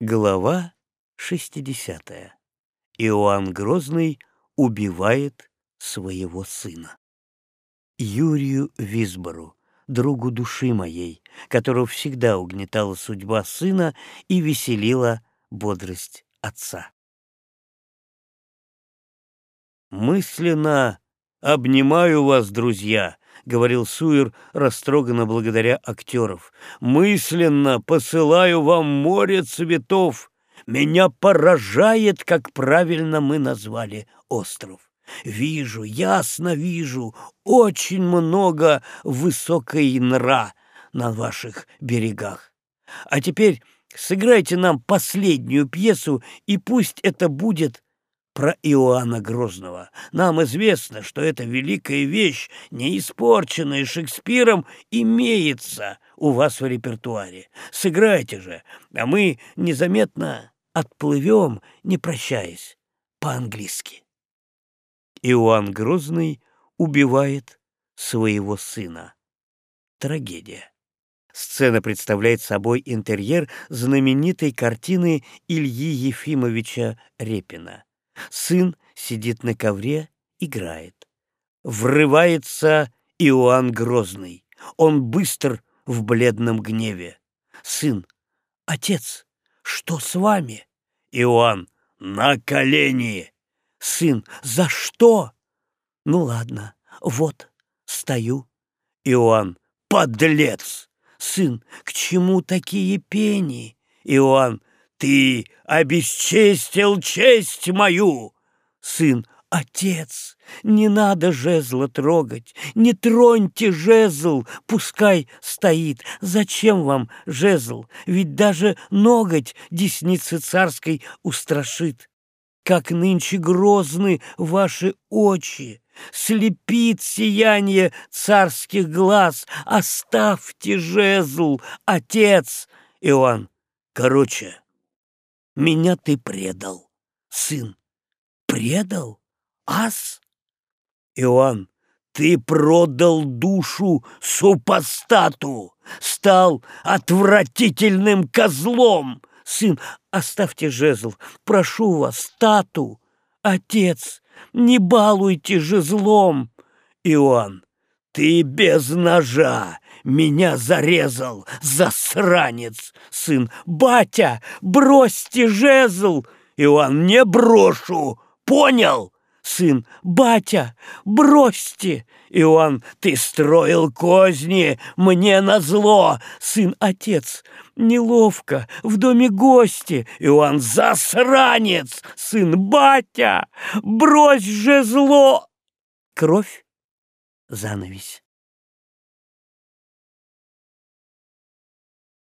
Глава 60. Иоанн Грозный убивает своего сына. Юрию Висбору, другу души моей, которого всегда угнетала судьба сына и веселила бодрость отца. Мысленно обнимаю вас, друзья, — говорил Суир, растроганно благодаря актеров. «Мысленно посылаю вам море цветов. Меня поражает, как правильно мы назвали остров. Вижу, ясно вижу, очень много высокой нра на ваших берегах. А теперь сыграйте нам последнюю пьесу, и пусть это будет про Иоанна Грозного. Нам известно, что эта великая вещь, не испорченная Шекспиром, имеется у вас в репертуаре. Сыграйте же, а мы незаметно отплывем, не прощаясь, по-английски. Иоанн Грозный убивает своего сына. Трагедия. Сцена представляет собой интерьер знаменитой картины Ильи Ефимовича Репина. Сын сидит на ковре, играет. Врывается Иоанн Грозный. Он быстр в бледном гневе. Сын. Отец, что с вами? Иоанн. На колени. Сын. За что? Ну ладно, вот, стою. Иоанн. Подлец! Сын. К чему такие пени? Иоанн. Ты обесчестил честь мою!» Сын, «Отец, не надо жезла трогать, не троньте жезл, пускай стоит. Зачем вам жезл? Ведь даже ноготь десницы царской устрашит. Как нынче грозны ваши очи, слепит сияние царских глаз. Оставьте жезл, отец!» Иоанн, короче, меня ты предал, сын. Предал? Ас? Иоанн, ты продал душу супостату, стал отвратительным козлом. Сын, оставьте жезл, прошу вас, стату. Отец, не балуйте жезлом. Иоанн, ты без ножа меня зарезал, засранец, сын. Батя, бросьте жезл. Иоанн, не брошу, понял? Сын, батя, бросьте. Иоанн, ты строил козни мне назло. Сын, отец, неловко, в доме гости. Иоанн, засранец. Сын, батя, брось же зло. Кровь, занавесь.